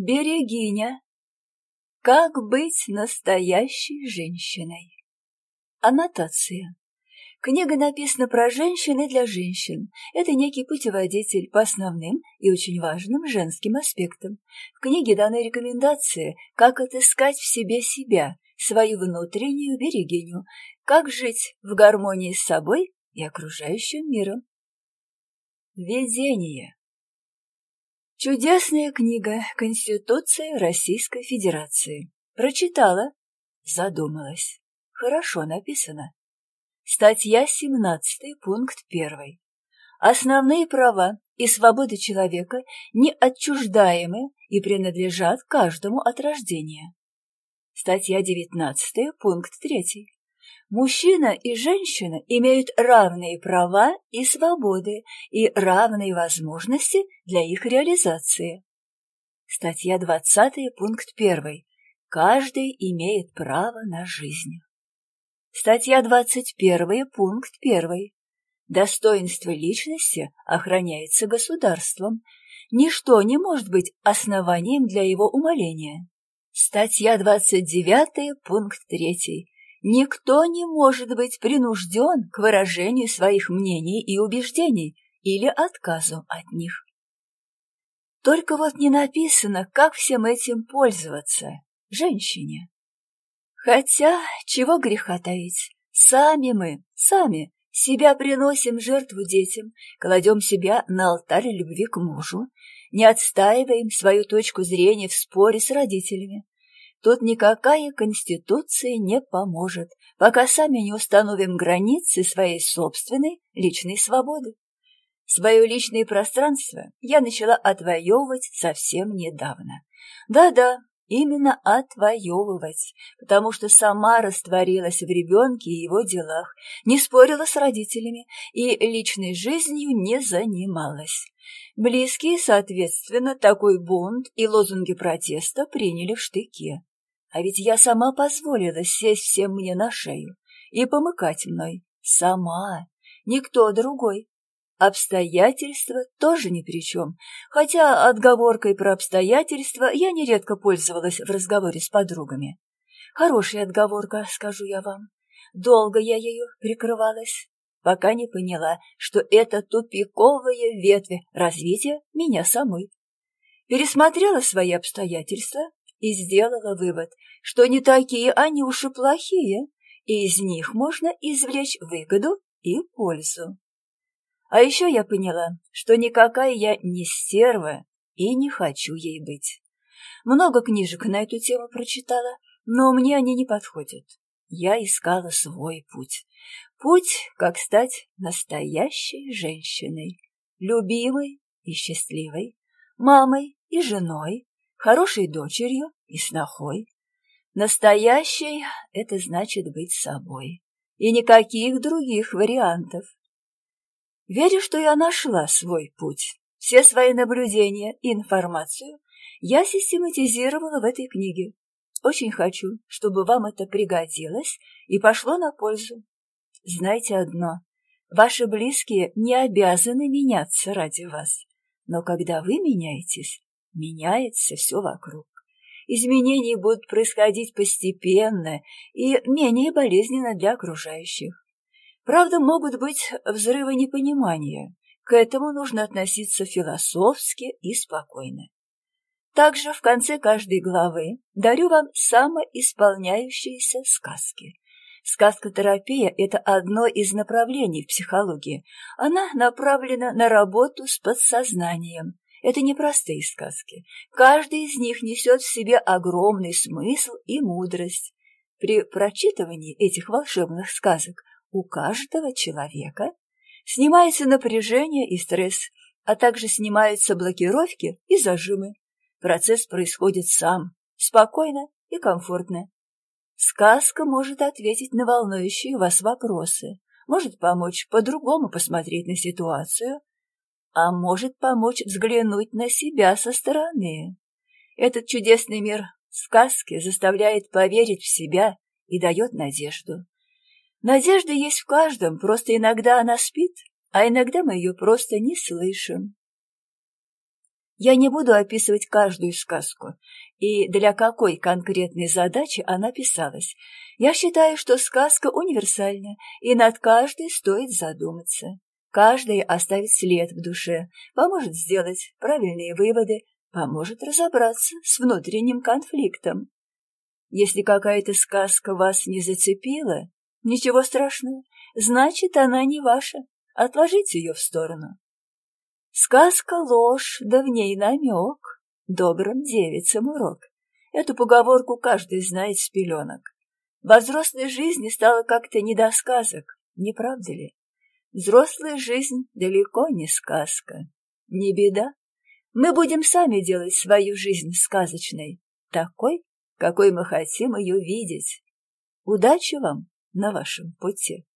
Берегиня. Как быть настоящей женщиной? Аннотация. Книга написана про женщин и для женщин. Это некий путеводитель по основным и очень важным женским аспектам. В книге даны рекомендации, как отыскать в себе себя, свою внутреннюю берегиню, как жить в гармонии с собой и окружающим миром. Введение. Чудесная книга Конституции Российской Федерации. Прочитала, задумалась. Хорошо написано. Статья 17, пункт 1. Основные права и свободы человека неотчуждаемы и принадлежат каждому от рождения. Статья 19, пункт 3. Мужчина и женщина имеют равные права и свободы и равные возможности для их реализации. Статья 20, пункт 1. Каждый имеет право на жизнь. Статья 21, пункт 1. Достоинство личности охраняется государством. Ничто не может быть основанием для его умаления. Статья 29, пункт 3. Никто не может быть принужден к выражению своих мнений и убеждений или отказу от них. Только вот не написано, как всем этим пользоваться женщине. Хотя, чего греха таить, сами мы, сами, себя приносим жертву детям, кладем себя на алтарь любви к мужу, не отстаиваем свою точку зрения в споре с родителями, Тут никакая конституция не поможет, пока сами не установим границы своей собственной личной свободы. Свое личное пространство я начала отвоевывать совсем недавно. Да-да, именно отвоевывать, потому что сама растворилась в ребенке и его делах, не спорила с родителями и личной жизнью не занималась. Близкие, соответственно, такой бунт и лозунги протеста приняли в штыке. А ведь я сама позволила сесть всем мне на шею и помыкать мной. Сама, никто другой. Обстоятельства тоже ни при чем, хотя отговоркой про обстоятельства я нередко пользовалась в разговоре с подругами. Хорошая отговорка, скажу я вам. Долго я ею прикрывалась, пока не поняла, что это тупиковая ветвь развития меня самой. Пересмотрела свои обстоятельства и сделала вывод, что не такие они уж и плохие, и из них можно извлечь выгоду и пользу. А еще я поняла, что никакая я не стерва и не хочу ей быть. Много книжек на эту тему прочитала, но мне они не подходят. Я искала свой путь. Путь, как стать настоящей женщиной, любимой и счастливой, мамой и женой, хорошей дочерью и снохой. Настоящей — это значит быть собой, и никаких других вариантов. Верю, что я нашла свой путь. Все свои наблюдения и информацию я систематизировала в этой книге. Очень хочу, чтобы вам это пригодилось и пошло на пользу. Знайте одно. Ваши близкие не обязаны меняться ради вас. Но когда вы меняетесь, меняется все вокруг. Изменения будут происходить постепенно и менее болезненно для окружающих. Правда, могут быть взрывы непонимания. К этому нужно относиться философски и спокойно. Также в конце каждой главы дарю вам самоисполняющиеся сказки. Сказкотерапия – это одно из направлений в психологии. Она направлена на работу с подсознанием, это не простые сказки. Каждый из них несет в себе огромный смысл и мудрость. При прочитывании этих волшебных сказок у каждого человека снимается напряжение и стресс, а также снимаются блокировки и зажимы. Процесс происходит сам, спокойно и комфортно. Сказка может ответить на волнующие вас вопросы, может помочь по-другому посмотреть на ситуацию, а может помочь взглянуть на себя со стороны. Этот чудесный мир сказки заставляет поверить в себя и дает надежду. Надежда есть в каждом, просто иногда она спит, а иногда мы ее просто не слышим. Я не буду описывать каждую сказку и для какой конкретной задачи она писалась. Я считаю, что сказка универсальна, и над каждой стоит задуматься. Каждая оставит след в душе, поможет сделать правильные выводы, поможет разобраться с внутренним конфликтом. Если какая-то сказка вас не зацепила, ничего страшного, значит, она не ваша. Отложите ее в сторону. Сказка — ложь, да в ней намек. Добрым девицам урок. Эту поговорку каждый знает с пеленок. Во взрослой жизни стало как-то не до сказок, не правда ли? Взрослая жизнь далеко не сказка. Не беда. Мы будем сами делать свою жизнь сказочной, такой, какой мы хотим ее видеть. Удачи вам на вашем пути!